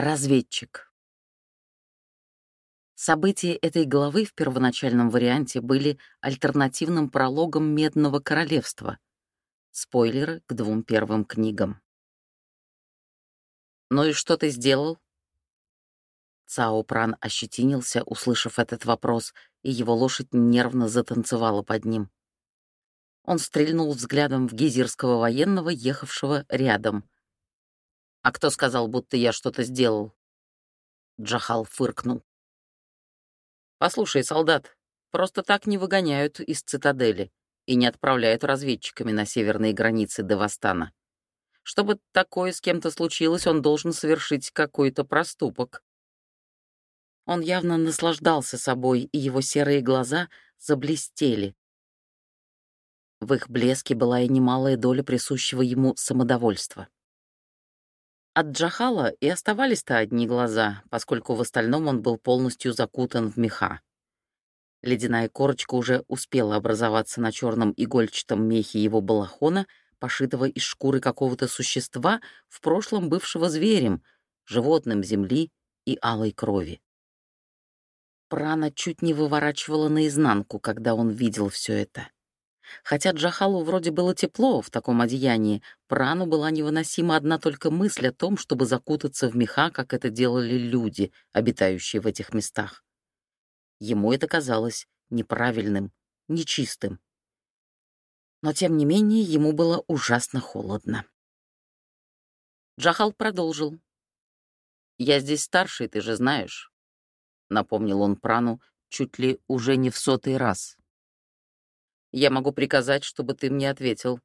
Разведчик. События этой главы в первоначальном варианте были альтернативным прологом Медного Королевства. Спойлеры к двум первым книгам. «Ну и что ты сделал?» Цао Пран ощетинился, услышав этот вопрос, и его лошадь нервно затанцевала под ним. Он стрельнул взглядом в гизирского военного, ехавшего рядом — «А кто сказал, будто я что-то сделал?» Джахал фыркнул. «Послушай, солдат, просто так не выгоняют из цитадели и не отправляют разведчиками на северные границы Девастана. Чтобы такое с кем-то случилось, он должен совершить какой-то проступок». Он явно наслаждался собой, и его серые глаза заблестели. В их блеске была и немалая доля присущего ему самодовольства. От Джахала и оставались-то одни глаза, поскольку в остальном он был полностью закутан в меха. Ледяная корочка уже успела образоваться на черном игольчатом мехе его балахона, пошитого из шкуры какого-то существа, в прошлом бывшего зверем, животным земли и алой крови. Прана чуть не выворачивала наизнанку, когда он видел все это. Хотя Джахалу вроде было тепло в таком одеянии, Прану была невыносима одна только мысль о том, чтобы закутаться в меха, как это делали люди, обитающие в этих местах. Ему это казалось неправильным, нечистым. Но, тем не менее, ему было ужасно холодно. Джахал продолжил. «Я здесь старший, ты же знаешь», — напомнил он Прану чуть ли уже не в сотый раз. Я могу приказать, чтобы ты мне ответил».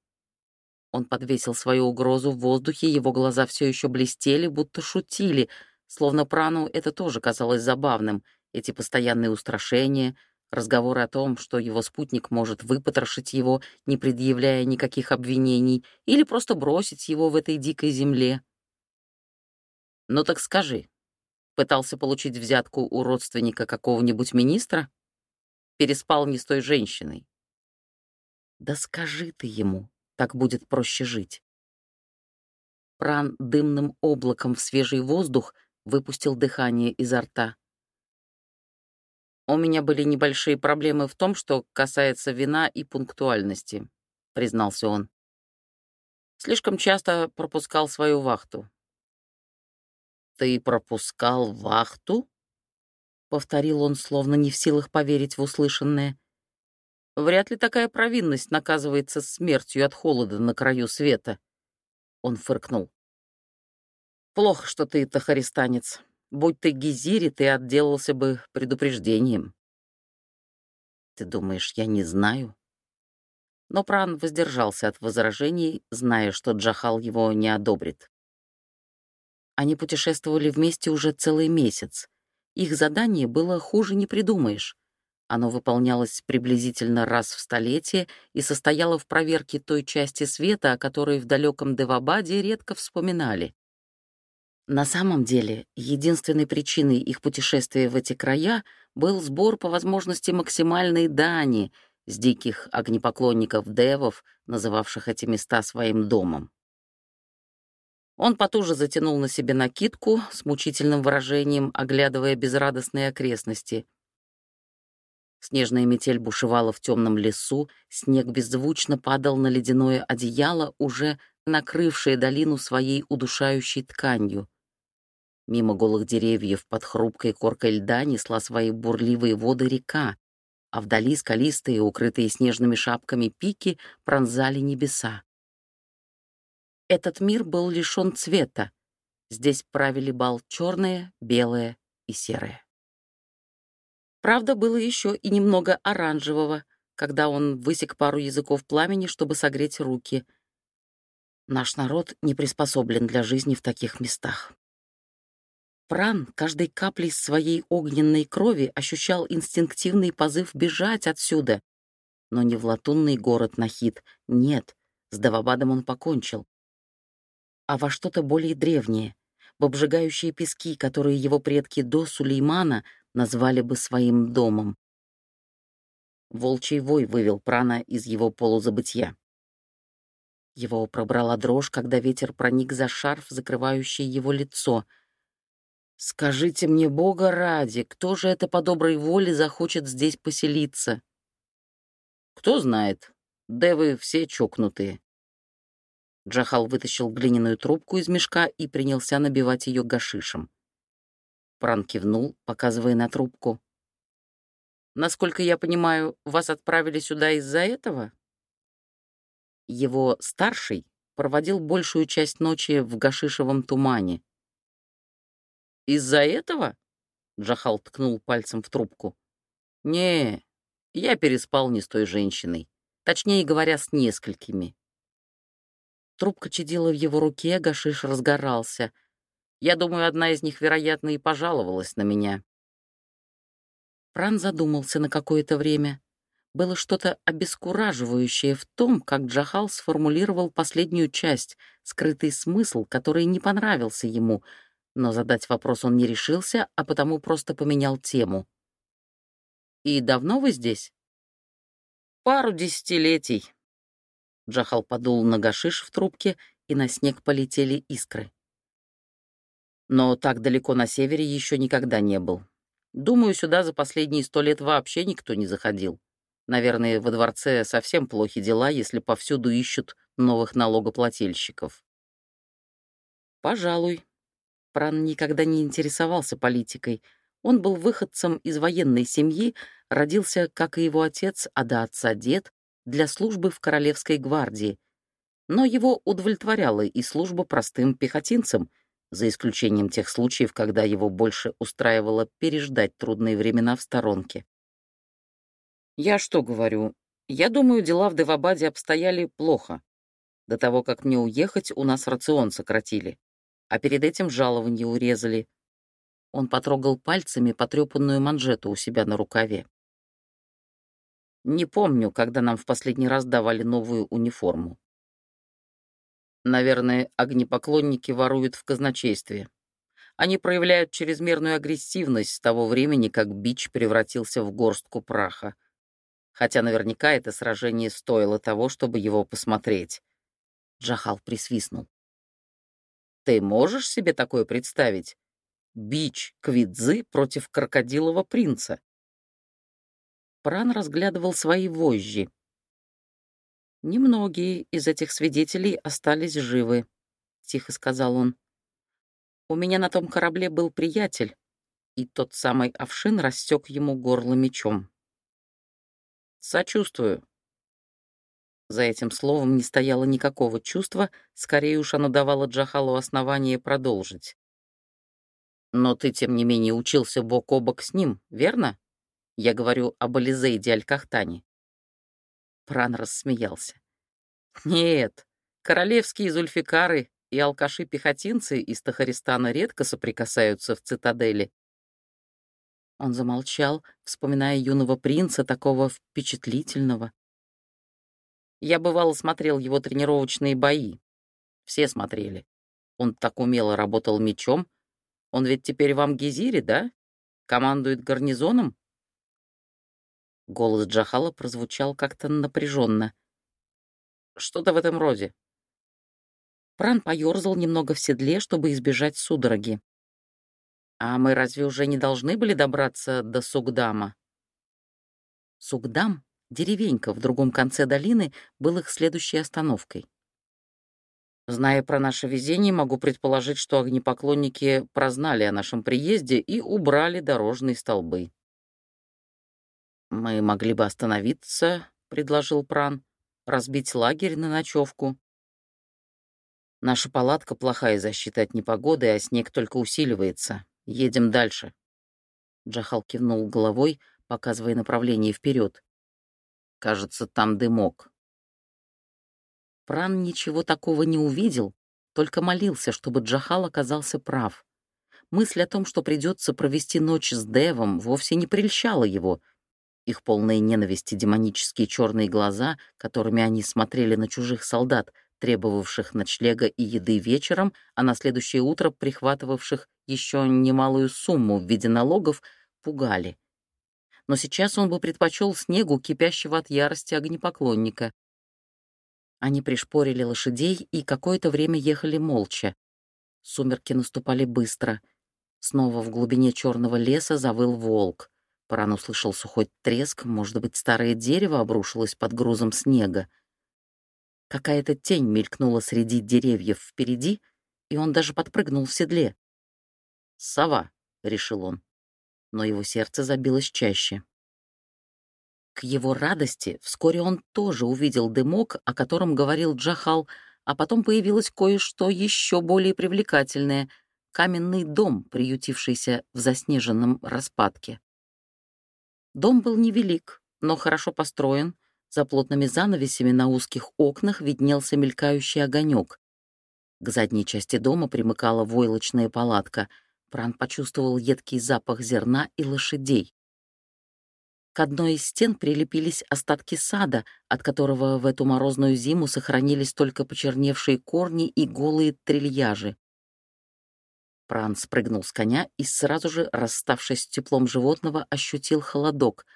Он подвесил свою угрозу в воздухе, его глаза все еще блестели, будто шутили, словно Прану это тоже казалось забавным, эти постоянные устрашения, разговоры о том, что его спутник может выпотрошить его, не предъявляя никаких обвинений, или просто бросить его в этой дикой земле. «Ну так скажи, пытался получить взятку у родственника какого-нибудь министра? Переспал не с той женщиной?» Да скажи ты ему, так будет проще жить. Пран дымным облаком в свежий воздух выпустил дыхание изо рта. «У меня были небольшие проблемы в том, что касается вина и пунктуальности», — признался он. «Слишком часто пропускал свою вахту». «Ты пропускал вахту?» — повторил он, словно не в силах поверить в услышанное. Вряд ли такая провинность наказывается смертью от холода на краю света. Он фыркнул. Плохо, что ты тахаристанец. Будь ты гизири, ты отделался бы предупреждением. Ты думаешь, я не знаю? Но Пран воздержался от возражений, зная, что Джахал его не одобрит. Они путешествовали вместе уже целый месяц. Их задание было хуже не придумаешь. Оно выполнялось приблизительно раз в столетие и состояло в проверке той части света, о которой в далеком Девабаде редко вспоминали. На самом деле, единственной причиной их путешествия в эти края был сбор по возможности максимальной дани с диких огнепоклонников девов, называвших эти места своим домом. Он потуже затянул на себе накидку с мучительным выражением, оглядывая безрадостные окрестности — Снежная метель бушевала в темном лесу, снег беззвучно падал на ледяное одеяло, уже накрывшее долину своей удушающей тканью. Мимо голых деревьев под хрупкой коркой льда несла свои бурливые воды река, а вдали скалистые, укрытые снежными шапками пики пронзали небеса. Этот мир был лишен цвета. Здесь правили бал черное, белое и серое. Правда, было еще и немного оранжевого, когда он высек пару языков пламени, чтобы согреть руки. Наш народ не приспособлен для жизни в таких местах. Пран каждой каплей своей огненной крови ощущал инстинктивный позыв бежать отсюда. Но не в латунный город Нахид, нет, с Давабадом он покончил. А во что-то более древнее, в обжигающие пески, которые его предки до Сулеймана назвали бы своим домом. Волчий вой вывел Прана из его полузабытия. Его пробрала дрожь, когда ветер проник за шарф, закрывающий его лицо. Скажите мне, Бога ради, кто же это по доброй воле захочет здесь поселиться? Кто знает, девы все чокнутые. Джахал вытащил глиняную трубку из мешка и принялся набивать ее гашишем. Пран кивнул, показывая на трубку. «Насколько я понимаю, вас отправили сюда из-за этого?» Его старший проводил большую часть ночи в гашишевом тумане. «Из-за этого?» — Джахал ткнул пальцем в трубку. «Не, я переспал не с той женщиной. Точнее говоря, с несколькими». Трубка чадила в его руке, гашиш разгорался. Я думаю, одна из них, вероятно, и пожаловалась на меня. Пран задумался на какое-то время. Было что-то обескураживающее в том, как Джахал сформулировал последнюю часть, скрытый смысл, который не понравился ему, но задать вопрос он не решился, а потому просто поменял тему. «И давно вы здесь?» «Пару десятилетий». Джахал подул на гашиш в трубке, и на снег полетели искры. «Но так далеко на севере еще никогда не был. Думаю, сюда за последние сто лет вообще никто не заходил. Наверное, во дворце совсем плохи дела, если повсюду ищут новых налогоплательщиков. Пожалуй. Пран никогда не интересовался политикой. Он был выходцем из военной семьи, родился, как и его отец, а до отца дед, для службы в Королевской гвардии. Но его удовлетворяла и служба простым пехотинцем, за исключением тех случаев, когда его больше устраивало переждать трудные времена в сторонке. Я что говорю? Я думаю, дела в Девабаде обстояли плохо. До того, как мне уехать, у нас рацион сократили. А перед этим жалование урезали. Он потрогал пальцами потрепанную манжету у себя на рукаве. Не помню, когда нам в последний раз давали новую униформу. Наверное, огнепоклонники воруют в казначействе. Они проявляют чрезмерную агрессивность с того времени, как бич превратился в горстку праха хотя наверняка это сражение стоило того, чтобы его посмотреть. Джахал присвистнул. «Ты можешь себе такое представить? Бич Квидзы против крокодилового принца?» Пран разглядывал свои вожжи. «Немногие из этих свидетелей остались живы», — тихо сказал он. «У меня на том корабле был приятель, и тот самый овшин рассек ему горло мечом. Сочувствую. За этим словом не стояло никакого чувства, скорее уж оно давало Джахалу основание продолжить. Но ты, тем не менее, учился бок о бок с ним, верно? Я говорю об Ализейде Аль-Кахтане. Пран рассмеялся. Нет, королевские зульфикары и алкаши-пехотинцы из Тахаристана редко соприкасаются в цитадели. Он замолчал, вспоминая юного принца, такого впечатлительного. Я бывало смотрел его тренировочные бои. Все смотрели. Он так умело работал мечом. Он ведь теперь в Амгизире, да? Командует гарнизоном? Голос Джахала прозвучал как-то напряженно. Что-то в этом роде. Пран поерзал немного в седле, чтобы избежать судороги. А мы разве уже не должны были добраться до Сугдама? Сугдам, деревенька в другом конце долины, был их следующей остановкой. Зная про наше везение, могу предположить, что огнепоклонники прознали о нашем приезде и убрали дорожные столбы. «Мы могли бы остановиться», — предложил Пран, — «разбить лагерь на ночевку». Наша палатка — плохая защита от непогоды, а снег только усиливается. Едем дальше. Джахал кивнул головой, показывая направление вперед. Кажется, там дымок. Пран ничего такого не увидел, только молился, чтобы Джахал оказался прав. Мысль о том, что придется провести ночь с Девом, вовсе не прельщала его. Их полные ненависти демонические черные глаза, которыми они смотрели на чужих солдат, требовавших ночлега и еды вечером, а на следующее утро прихватывавших еще немалую сумму в виде налогов, пугали. Но сейчас он бы предпочел снегу, кипящего от ярости огнепоклонника. Они пришпорили лошадей и какое-то время ехали молча. Сумерки наступали быстро. Снова в глубине черного леса завыл волк. Паран услышал сухой треск, может быть, старое дерево обрушилось под грузом снега. Какая-то тень мелькнула среди деревьев впереди, и он даже подпрыгнул в седле. «Сова», — решил он, но его сердце забилось чаще. К его радости вскоре он тоже увидел дымок, о котором говорил Джахал, а потом появилось кое-что еще более привлекательное — каменный дом, приютившийся в заснеженном распадке. Дом был невелик, но хорошо построен. За плотными занавесями на узких окнах виднелся мелькающий огонек. К задней части дома примыкала войлочная палатка. Пран почувствовал едкий запах зерна и лошадей. К одной из стен прилепились остатки сада, от которого в эту морозную зиму сохранились только почерневшие корни и голые трильяжи. Пран спрыгнул с коня и сразу же, расставшись с теплом животного, ощутил холодок.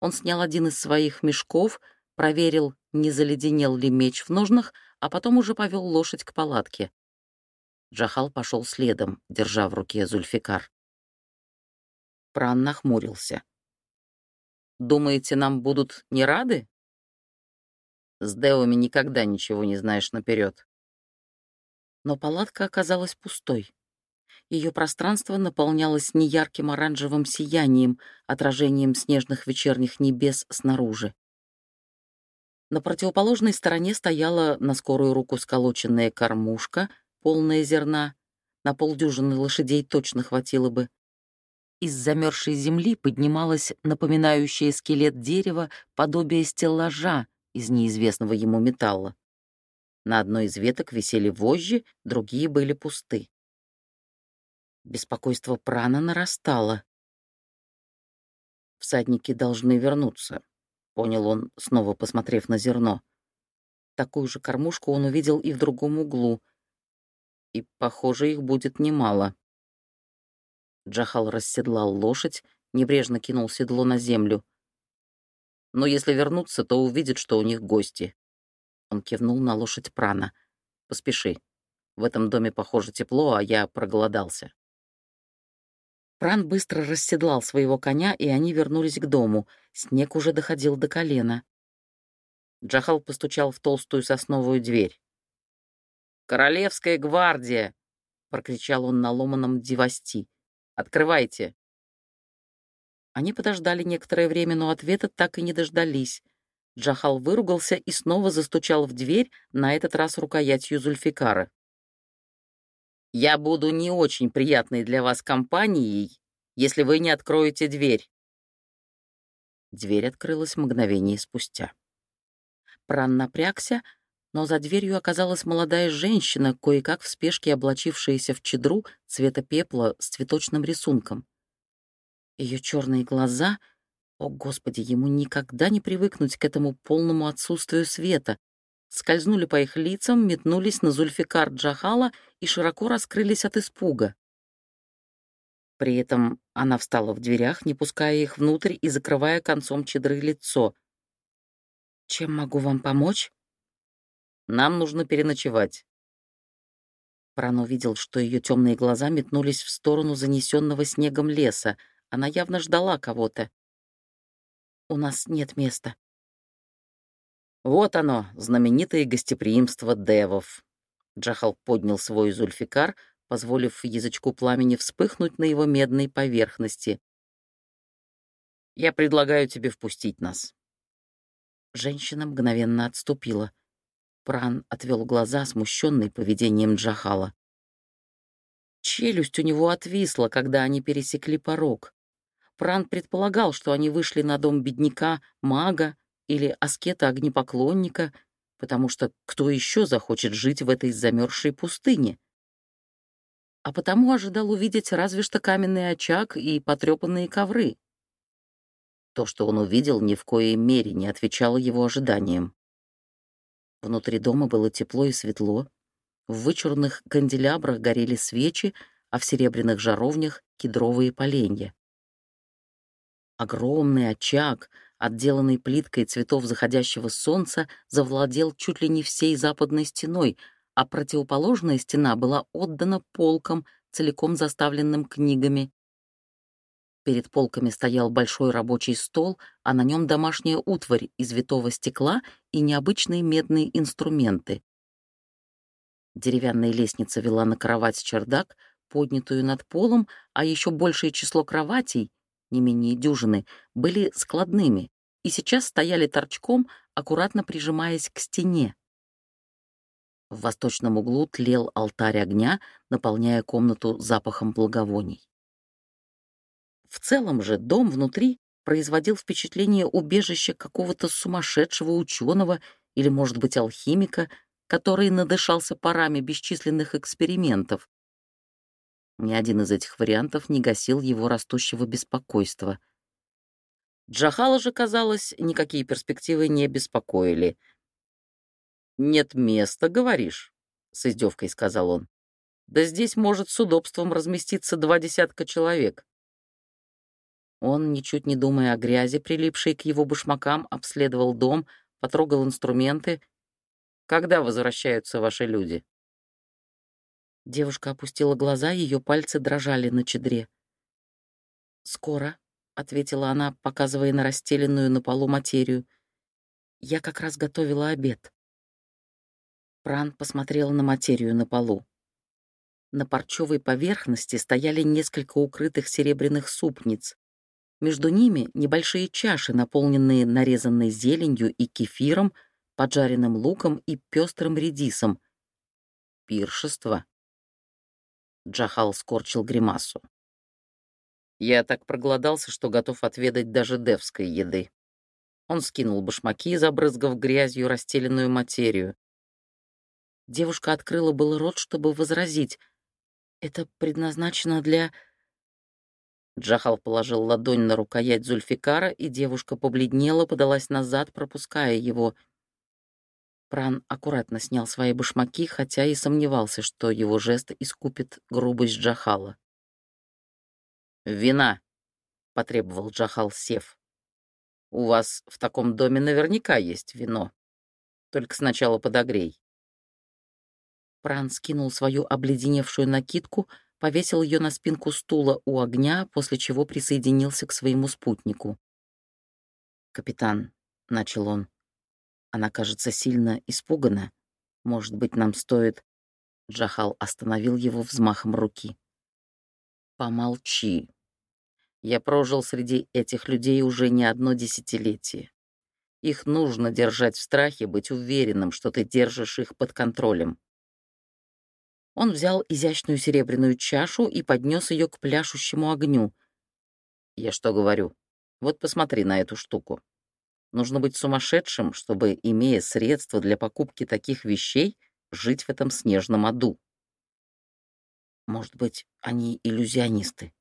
Он снял один из своих мешков, проверил, не заледенел ли меч в ножнах, а потом уже повел лошадь к палатке. Джахал пошел следом, держа в руке Зульфикар. Пран нахмурился. Думаете, нам будут не рады? С Деоми никогда ничего не знаешь наперед. Но палатка оказалась пустой. Ее пространство наполнялось неярким оранжевым сиянием, отражением снежных вечерних небес снаружи. На противоположной стороне стояла на скорую руку сколоченная кормушка, полная зерна. На полдюжины лошадей точно хватило бы. Из замерзшей земли поднималось напоминающее скелет дерева подобие стеллажа из неизвестного ему металла. На одной из веток висели вожжи, другие были пусты. Беспокойство прана нарастало. «Всадники должны вернуться», — понял он, снова посмотрев на зерно. Такую же кормушку он увидел и в другом углу. И, похоже, их будет немало. Джахал расседлал лошадь, небрежно кинул седло на землю. «Но если вернуться, то увидят, что у них гости». Он кивнул на лошадь Прана. «Поспеши. В этом доме, похоже, тепло, а я проголодался». Пран быстро расседлал своего коня, и они вернулись к дому. Снег уже доходил до колена. Джахал постучал в толстую сосновую дверь. «Королевская гвардия!» — прокричал он на ломаном дивасти. Открывайте!» Они подождали некоторое время, но ответа так и не дождались. Джахал выругался и снова застучал в дверь, на этот раз рукоятью Зульфикара. «Я буду не очень приятной для вас компанией, если вы не откроете дверь». Дверь открылась мгновение спустя. Пран напрягся, но за дверью оказалась молодая женщина, кое-как в спешке облачившаяся в чедру цвета пепла с цветочным рисунком. Ее черные глаза, о господи, ему никогда не привыкнуть к этому полному отсутствию света, скользнули по их лицам, метнулись на Зульфикар Джахала и широко раскрылись от испуга. При этом она встала в дверях, не пуская их внутрь и закрывая концом чедры лицо. «Чем могу вам помочь?» Нам нужно переночевать». Пран увидел, что ее темные глаза метнулись в сторону занесенного снегом леса. Она явно ждала кого-то. «У нас нет места». «Вот оно, знаменитое гостеприимство девов». Джахал поднял свой зульфикар, позволив язычку пламени вспыхнуть на его медной поверхности. «Я предлагаю тебе впустить нас». Женщина мгновенно отступила. Пран отвел глаза, смущенный поведением Джахала. Челюсть у него отвисла, когда они пересекли порог. Пран предполагал, что они вышли на дом бедняка, мага или аскета-огнепоклонника, потому что кто еще захочет жить в этой замерзшей пустыне? А потому ожидал увидеть разве что каменный очаг и потрепанные ковры. То, что он увидел, ни в коей мере не отвечало его ожиданиям. Внутри дома было тепло и светло. В вычурных канделябрах горели свечи, а в серебряных жаровнях — кедровые поленья. Огромный очаг, отделанный плиткой цветов заходящего солнца, завладел чуть ли не всей западной стеной, а противоположная стена была отдана полкам, целиком заставленным книгами. Перед полками стоял большой рабочий стол, а на нем домашняя утварь из витого стекла и необычные медные инструменты. Деревянная лестница вела на кровать-чердак, поднятую над полом, а еще большее число кроватей, не менее дюжины, были складными и сейчас стояли торчком, аккуратно прижимаясь к стене. В восточном углу тлел алтарь огня, наполняя комнату запахом благовоний. В целом же дом внутри производил впечатление убежища какого-то сумасшедшего ученого или, может быть, алхимика, который надышался парами бесчисленных экспериментов. Ни один из этих вариантов не гасил его растущего беспокойства. Джахала же, казалось, никакие перспективы не беспокоили. «Нет места, говоришь?» — с издевкой сказал он. «Да здесь может с удобством разместиться два десятка человек». Он, ничуть не думая о грязи, прилипшей к его башмакам, обследовал дом, потрогал инструменты. «Когда возвращаются ваши люди?» Девушка опустила глаза, ее пальцы дрожали на чедре. «Скоро», — ответила она, показывая на расстеленную на полу материю. «Я как раз готовила обед». Пран посмотрел на материю на полу. На парчевой поверхности стояли несколько укрытых серебряных супниц. Между ними небольшие чаши, наполненные нарезанной зеленью и кефиром, поджаренным луком и пестрым редисом. Пиршество. Джахал скорчил гримасу. Я так проголодался, что готов отведать даже девской еды. Он скинул башмаки, забрызгав грязью расстеленную материю. Девушка открыла был рот, чтобы возразить. «Это предназначено для...» Джахал положил ладонь на рукоять Зульфикара, и девушка побледнела, подалась назад, пропуская его. Пран аккуратно снял свои башмаки, хотя и сомневался, что его жест искупит грубость Джахала. «Вина!» — потребовал Джахал, сев. «У вас в таком доме наверняка есть вино. Только сначала подогрей». Пран скинул свою обледеневшую накидку — повесил ее на спинку стула у огня, после чего присоединился к своему спутнику. «Капитан», — начал он, — «она, кажется, сильно испугана. Может быть, нам стоит...» Джахал остановил его взмахом руки. «Помолчи. Я прожил среди этих людей уже не одно десятилетие. Их нужно держать в страхе, быть уверенным, что ты держишь их под контролем. Он взял изящную серебряную чашу и поднес ее к пляшущему огню. «Я что говорю? Вот посмотри на эту штуку. Нужно быть сумасшедшим, чтобы, имея средства для покупки таких вещей, жить в этом снежном аду. Может быть, они иллюзионисты?»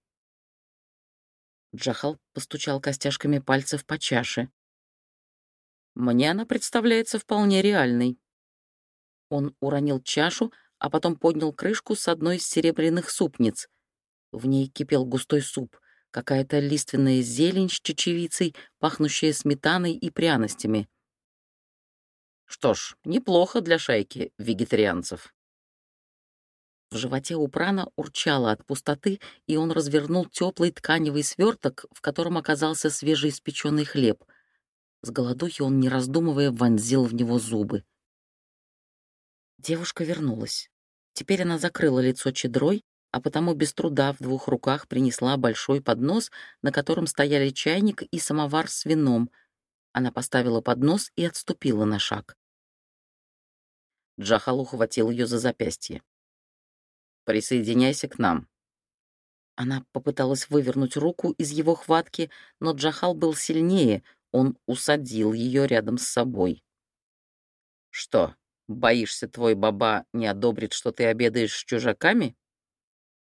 Джахал постучал костяшками пальцев по чаше. «Мне она представляется вполне реальной». Он уронил чашу, а потом поднял крышку с одной из серебряных супниц. В ней кипел густой суп, какая-то лиственная зелень с чечевицей, пахнущая сметаной и пряностями. Что ж, неплохо для шайки вегетарианцев. В животе у прана урчало от пустоты, и он развернул теплый тканевый сверток, в котором оказался свежеиспеченный хлеб. С голодухи он, не раздумывая, вонзил в него зубы. Девушка вернулась. Теперь она закрыла лицо чедрой, а потому без труда в двух руках принесла большой поднос, на котором стояли чайник и самовар с вином. Она поставила поднос и отступила на шаг. Джахал ухватил ее за запястье. «Присоединяйся к нам». Она попыталась вывернуть руку из его хватки, но Джахал был сильнее, он усадил ее рядом с собой. «Что, Боишься, твой баба не одобрит, что ты обедаешь с чужаками?»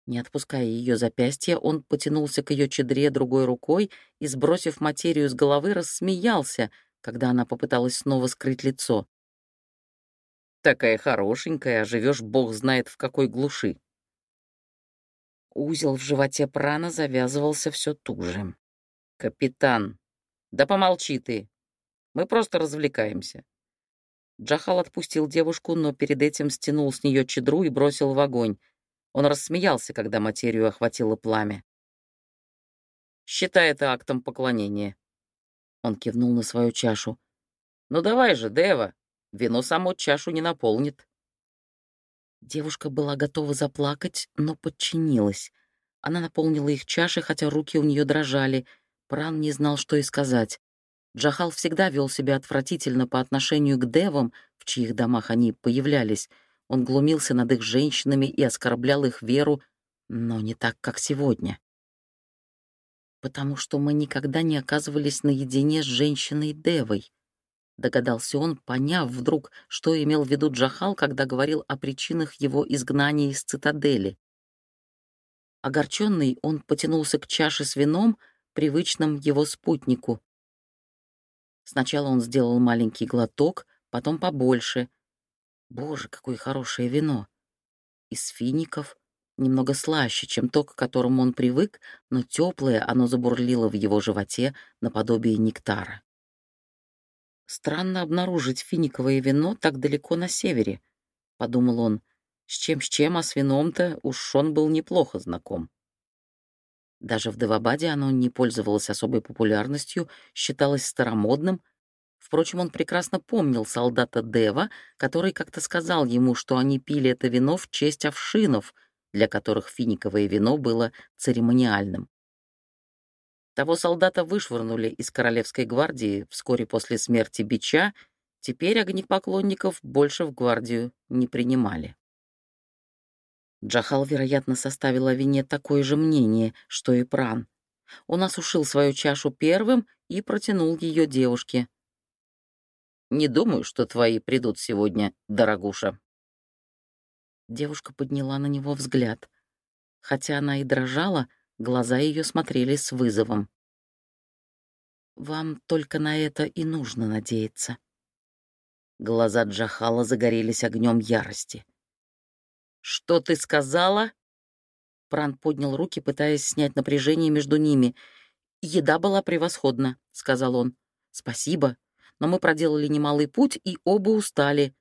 Не отпуская ее запястья, он потянулся к ее чедре другой рукой и, сбросив материю с головы, рассмеялся, когда она попыталась снова скрыть лицо. «Такая хорошенькая, а живешь бог знает в какой глуши». Узел в животе прана завязывался все туже. «Капитан, да помолчи ты. Мы просто развлекаемся. Джахал отпустил девушку, но перед этим стянул с нее чедру и бросил в огонь. Он рассмеялся, когда материю охватило пламя. «Считай это актом поклонения». Он кивнул на свою чашу. «Ну давай же, Дева, вино само чашу не наполнит». Девушка была готова заплакать, но подчинилась. Она наполнила их чаши, хотя руки у нее дрожали. Пран не знал, что и сказать. Джахал всегда вел себя отвратительно по отношению к девам, в чьих домах они появлялись. Он глумился над их женщинами и оскорблял их веру, но не так, как сегодня. «Потому что мы никогда не оказывались наедине с женщиной-девой», догадался он, поняв вдруг, что имел в виду Джахал, когда говорил о причинах его изгнания из цитадели. Огорченный, он потянулся к чаше с вином, привычным его спутнику. Сначала он сделал маленький глоток, потом побольше. Боже, какое хорошее вино! Из фиников, немного слаще, чем то, к которому он привык, но теплое оно забурлило в его животе наподобие нектара. Странно обнаружить финиковое вино так далеко на севере, — подумал он. С чем-с чем, а с вином-то уж он был неплохо знаком. Даже в Девабаде оно не пользовалось особой популярностью, считалось старомодным. Впрочем, он прекрасно помнил солдата Дева, который как-то сказал ему, что они пили это вино в честь овшинов, для которых финиковое вино было церемониальным. Того солдата вышвырнули из Королевской гвардии вскоре после смерти Бича, теперь огнепоклонников больше в гвардию не принимали. Джахал, вероятно, составил о вине такое же мнение, что и Пран. Он осушил свою чашу первым и протянул ее девушке. «Не думаю, что твои придут сегодня, дорогуша». Девушка подняла на него взгляд. Хотя она и дрожала, Глаза ее смотрели с вызовом. «Вам только на это и нужно надеяться». Глаза Джахала загорелись огнем ярости. «Что ты сказала?» Пран поднял руки, пытаясь снять напряжение между ними. «Еда была превосходна», — сказал он. «Спасибо, но мы проделали немалый путь и оба устали».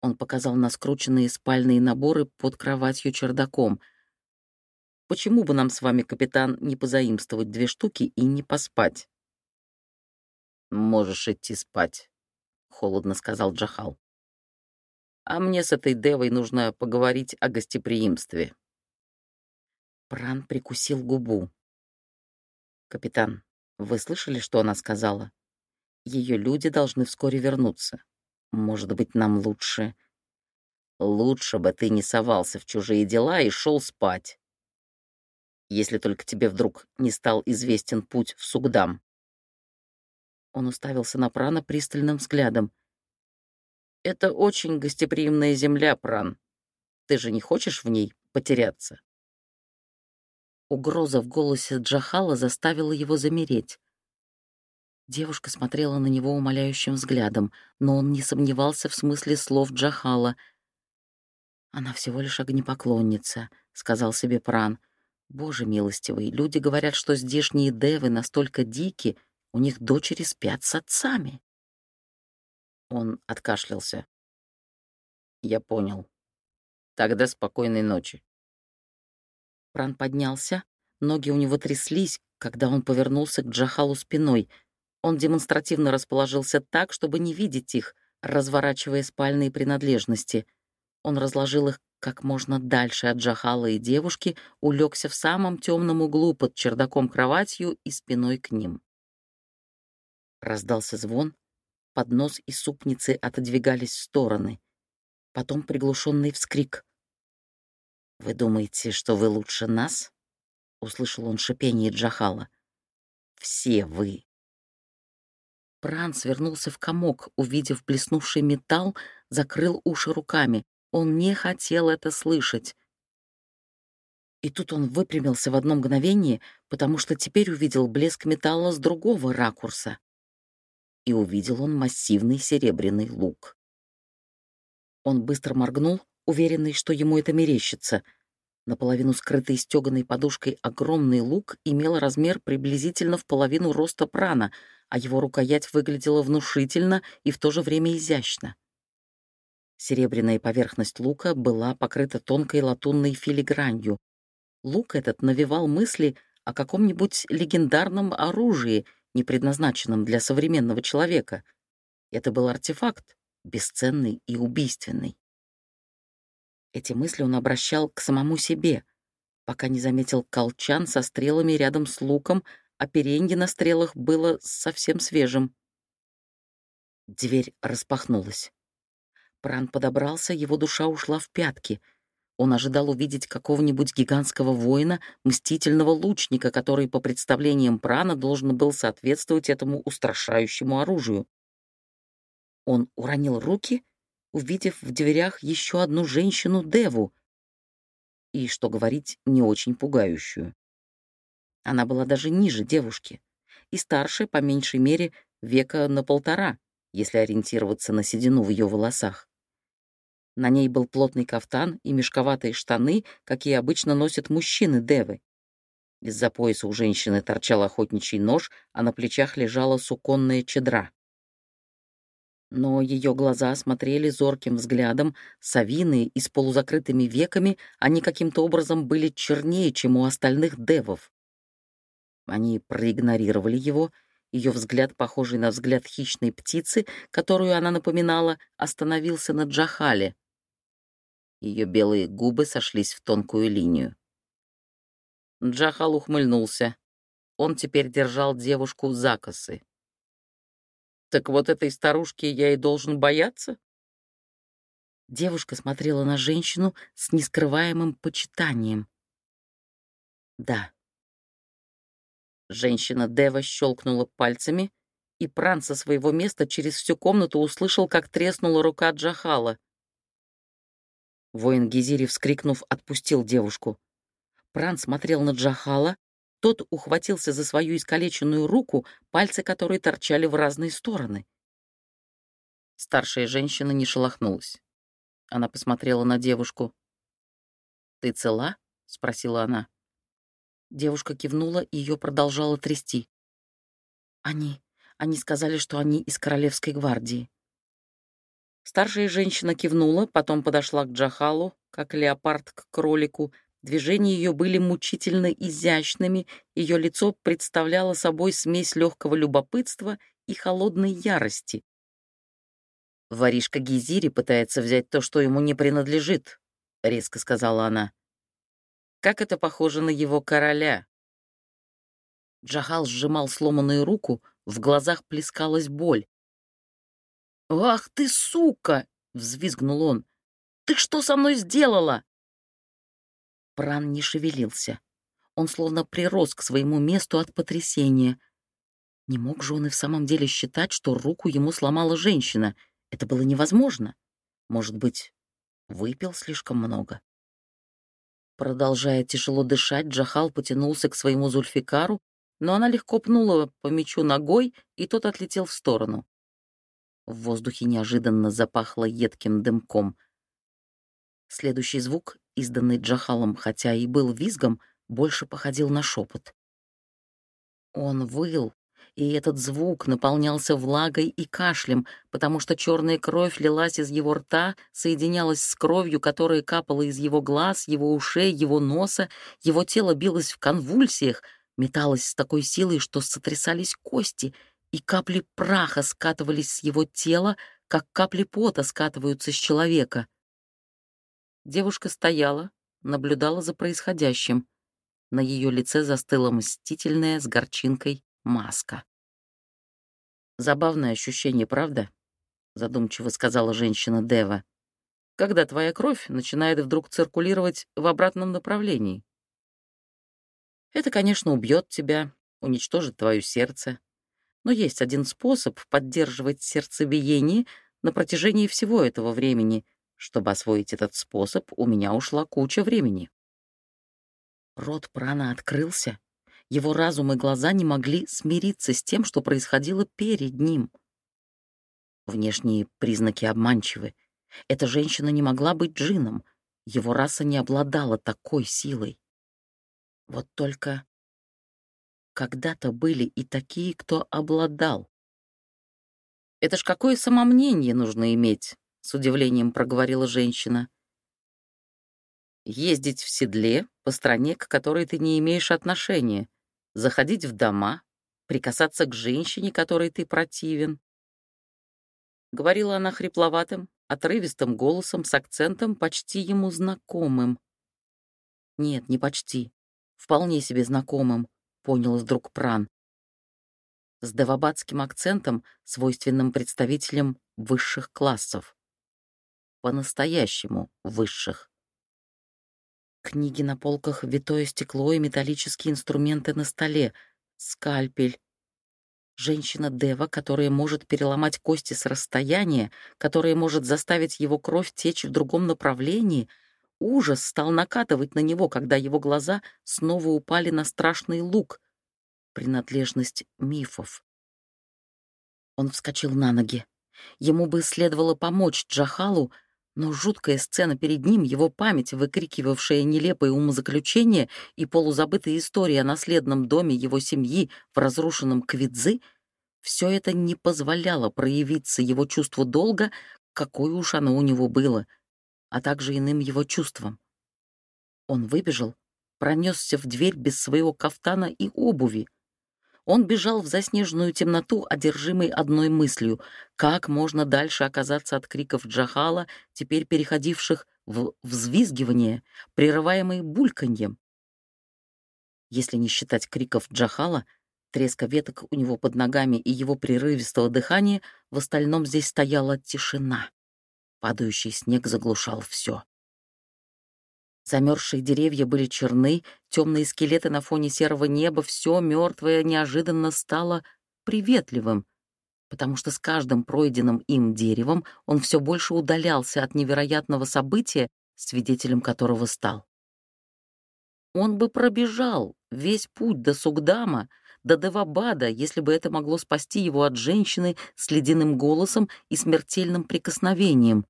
Он показал на скрученные спальные наборы под кроватью чердаком — Почему бы нам с вами, капитан, не позаимствовать две штуки и не поспать? Можешь идти спать, холодно сказал Джахал. А мне с этой девой нужно поговорить о гостеприимстве. Пран прикусил губу. Капитан, вы слышали, что она сказала? Ее люди должны вскоре вернуться. Может быть, нам лучше... Лучше бы ты не совался в чужие дела и шел спать если только тебе вдруг не стал известен путь в Сугдам». Он уставился на Прана пристальным взглядом. «Это очень гостеприимная земля, Пран. Ты же не хочешь в ней потеряться?» Угроза в голосе Джахала заставила его замереть. Девушка смотрела на него умоляющим взглядом, но он не сомневался в смысле слов Джахала. «Она всего лишь огнепоклонница», — сказал себе Пран. Боже милостивый, люди говорят, что здешние девы настолько дики, у них дочери спят с отцами. Он откашлялся. Я понял. Тогда спокойной ночи. Пран поднялся, ноги у него тряслись, когда он повернулся к Джахалу спиной. Он демонстративно расположился так, чтобы не видеть их, разворачивая спальные принадлежности. Он разложил их как можно дальше от Джахала и девушки, улегся в самом темном углу под чердаком кроватью и спиной к ним. Раздался звон, поднос и супницы отодвигались в стороны. Потом приглушенный вскрик. «Вы думаете, что вы лучше нас?» — услышал он шипение Джахала. «Все вы!» Пран свернулся в комок, увидев блеснувший металл, закрыл уши руками. Он не хотел это слышать. И тут он выпрямился в одно мгновение, потому что теперь увидел блеск металла с другого ракурса. И увидел он массивный серебряный лук. Он быстро моргнул, уверенный, что ему это мерещится. Наполовину скрытый стеганой подушкой огромный лук имел размер приблизительно в половину роста прана, а его рукоять выглядела внушительно и в то же время изящно. Серебряная поверхность лука была покрыта тонкой латунной филигранью. Лук этот навевал мысли о каком-нибудь легендарном оружии, не предназначенном для современного человека. Это был артефакт, бесценный и убийственный. Эти мысли он обращал к самому себе, пока не заметил колчан со стрелами рядом с луком, а перенье на стрелах было совсем свежим. Дверь распахнулась. Пран подобрался, его душа ушла в пятки. Он ожидал увидеть какого-нибудь гигантского воина, мстительного лучника, который, по представлениям Прана, должен был соответствовать этому устрашающему оружию. Он уронил руки, увидев в дверях еще одну женщину Деву, и, что говорить, не очень пугающую. Она была даже ниже девушки, и старше, по меньшей мере, века на полтора, если ориентироваться на седину в ее волосах. На ней был плотный кафтан и мешковатые штаны, какие обычно носят мужчины Девы. Из-за пояса у женщины торчал охотничий нож, а на плечах лежала суконная чедра. Но ее глаза смотрели зорким взглядом, совиные и с полузакрытыми веками, они каким-то образом были чернее, чем у остальных девов. Они проигнорировали его, ее взгляд, похожий на взгляд хищной птицы, которую она напоминала, остановился на Джахале. Ее белые губы сошлись в тонкую линию. Джахал ухмыльнулся. Он теперь держал девушку за косы. «Так вот этой старушке я и должен бояться?» Девушка смотрела на женщину с нескрываемым почитанием. «Да». Женщина Дева щелкнула пальцами, и Пран со своего места через всю комнату услышал, как треснула рука Джахала — Воин Гизири, вскрикнув, отпустил девушку. Пран смотрел на Джахала, тот ухватился за свою искалеченную руку, пальцы которой торчали в разные стороны. Старшая женщина не шелохнулась. Она посмотрела на девушку. «Ты цела?» — спросила она. Девушка кивнула, и ее продолжала трясти. «Они... они сказали, что они из Королевской гвардии». Старшая женщина кивнула, потом подошла к Джахалу, как леопард к кролику. Движения ее были мучительно изящными, ее лицо представляло собой смесь легкого любопытства и холодной ярости. «Воришка Гизири пытается взять то, что ему не принадлежит», — резко сказала она. «Как это похоже на его короля?» Джахал сжимал сломанную руку, в глазах плескалась боль. «Ах ты, сука!» — взвизгнул он. «Ты что со мной сделала?» Пран не шевелился. Он словно прирос к своему месту от потрясения. Не мог же он и в самом деле считать, что руку ему сломала женщина. Это было невозможно. Может быть, выпил слишком много. Продолжая тяжело дышать, Джахал потянулся к своему Зульфикару, но она легко пнула по мечу ногой, и тот отлетел в сторону. В воздухе неожиданно запахло едким дымком. Следующий звук, изданный Джахалом, хотя и был визгом, больше походил на шепот. Он выл, и этот звук наполнялся влагой и кашлем, потому что черная кровь лилась из его рта, соединялась с кровью, которая капала из его глаз, его ушей, его носа, его тело билось в конвульсиях, металось с такой силой, что сотрясались кости — и капли праха скатывались с его тела, как капли пота скатываются с человека. Девушка стояла, наблюдала за происходящим. На ее лице застыла мстительная с горчинкой маска. «Забавное ощущение, правда?» — задумчиво сказала женщина Дева. «Когда твоя кровь начинает вдруг циркулировать в обратном направлении. Это, конечно, убьет тебя, уничтожит твое сердце, но есть один способ поддерживать сердцебиение на протяжении всего этого времени. Чтобы освоить этот способ, у меня ушла куча времени. Рот Прана открылся. Его разум и глаза не могли смириться с тем, что происходило перед ним. Внешние признаки обманчивы. Эта женщина не могла быть джином. Его раса не обладала такой силой. Вот только когда-то были и такие, кто обладал. Это ж какое самомнение нужно иметь, с удивлением проговорила женщина. Ездить в седле по стране, к которой ты не имеешь отношения, заходить в дома, прикасаться к женщине, которой ты противен. Говорила она хрипловатым, отрывистым голосом с акцентом, почти ему знакомым. Нет, не почти. Вполне себе знакомым, понял вдруг Пран. С девабадским акцентом, свойственным представителям высших классов. По-настоящему высших. Книги на полках, витое стекло и металлические инструменты на столе, скальпель. Женщина Дева, которая может переломать кости с расстояния, которая может заставить его кровь течь в другом направлении. Ужас стал накатывать на него, когда его глаза снова упали на страшный лук, принадлежность мифов. Он вскочил на ноги. Ему бы следовало помочь Джахалу, но жуткая сцена перед ним, его память, выкрикивавшая нелепые умозаключения и полузабытые истории о наследном доме его семьи в разрушенном Квидзы, все это не позволяло проявиться его чувству долга, какое уж оно у него было, а также иным его чувствам. Он выбежал, пронесся в дверь без своего кафтана и обуви, он бежал в заснеженную темноту, одержимый одной мыслью — как можно дальше оказаться от криков Джахала, теперь переходивших в взвизгивание, прерываемые бульканьем. Если не считать криков Джахала, треска веток у него под ногами и его прерывистого дыхания, в остальном здесь стояла тишина. Падающий снег заглушал все. Замерзшие деревья были черны, темные скелеты на фоне серого неба, все мертвое неожиданно стало приветливым, потому что с каждым пройденным им деревом он все больше удалялся от невероятного события, свидетелем которого стал. Он бы пробежал весь путь до Сугдама, до Девабада, если бы это могло спасти его от женщины с ледяным голосом и смертельным прикосновением.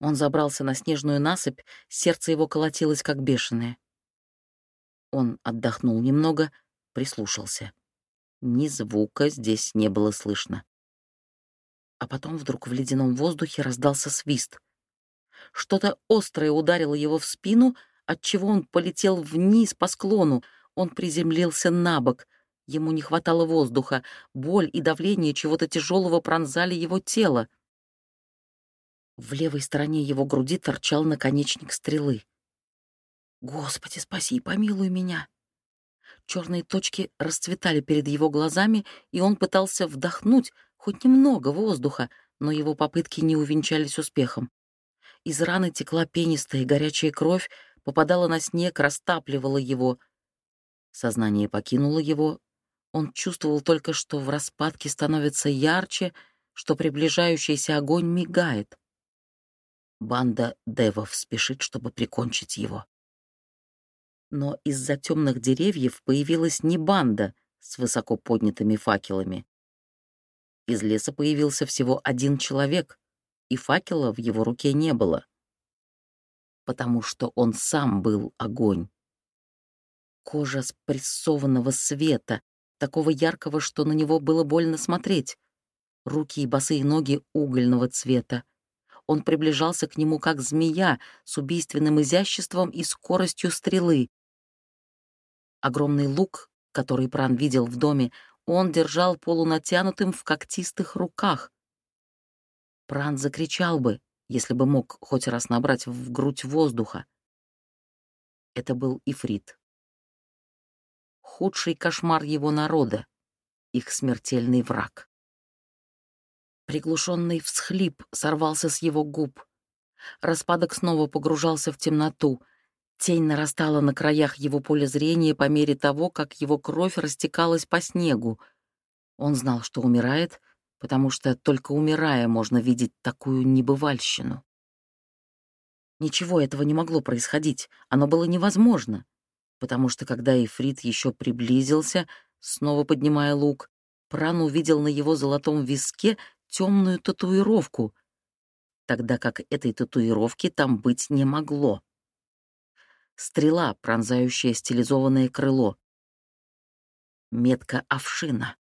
Он забрался на снежную насыпь, сердце его колотилось как бешеное. Он отдохнул немного, прислушался. Ни звука здесь не было слышно. А потом вдруг в ледяном воздухе раздался свист. Что-то острое ударило его в спину, отчего он полетел вниз по склону. Он приземлился на бок. Ему не хватало воздуха. Боль и давление чего-то тяжелого пронзали его тело. В левой стороне его груди торчал наконечник стрелы. «Господи, спаси и помилуй меня!» Черные точки расцветали перед его глазами, и он пытался вдохнуть хоть немного воздуха, но его попытки не увенчались успехом. Из раны текла пенистая горячая кровь, попадала на снег, растапливала его. Сознание покинуло его. Он чувствовал только, что в распадке становится ярче, что приближающийся огонь мигает. Банда девов спешит, чтобы прикончить его. Но из-за темных деревьев появилась не банда с высоко поднятыми факелами. Из леса появился всего один человек, и факела в его руке не было. Потому что он сам был огонь. Кожа спрессованного света, такого яркого, что на него было больно смотреть. Руки и босые ноги угольного цвета, он приближался к нему как змея с убийственным изяществом и скоростью стрелы. Огромный лук, который Пран видел в доме, он держал полунатянутым в когтистых руках. Пран закричал бы, если бы мог хоть раз набрать в грудь воздуха. Это был Ифрит. Худший кошмар его народа, их смертельный враг. Приглушенный всхлип сорвался с его губ. Распадок снова погружался в темноту. Тень нарастала на краях его поля зрения по мере того, как его кровь растекалась по снегу. Он знал, что умирает, потому что только умирая можно видеть такую небывальщину. Ничего этого не могло происходить, оно было невозможно, потому что когда Ифрит еще приблизился, снова поднимая лук, Пран увидел на его золотом виске темную татуировку, тогда как этой татуировки там быть не могло. Стрела, пронзающая стилизованное крыло. Метка овшина.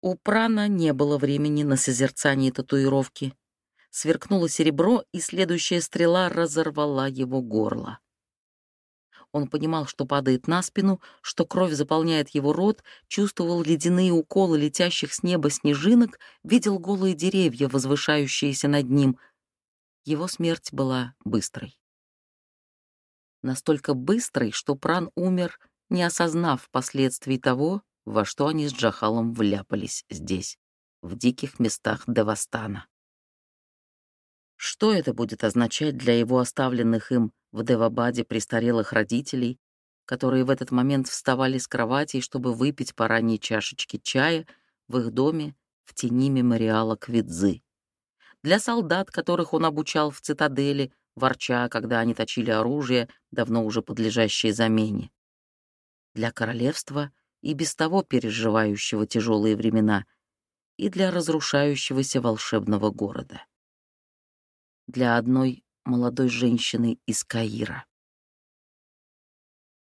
У Прана не было времени на созерцание татуировки. Сверкнуло серебро, и следующая стрела разорвала его горло. Он понимал, что падает на спину, что кровь заполняет его рот, чувствовал ледяные уколы летящих с неба снежинок, видел голые деревья, возвышающиеся над ним. Его смерть была быстрой. Настолько быстрой, что Пран умер, не осознав последствий того, во что они с Джахалом вляпались здесь, в диких местах Девастана. Что это будет означать для его оставленных им в Девабаде престарелых родителей, которые в этот момент вставали с кроватей, чтобы выпить по ранней чашечке чая в их доме в тени мемориала Квидзы. Для солдат, которых он обучал в цитадели, ворча, когда они точили оружие, давно уже подлежащее замене. Для королевства и без того переживающего тяжелые времена, и для разрушающегося волшебного города. Для одной молодой женщины из Каира.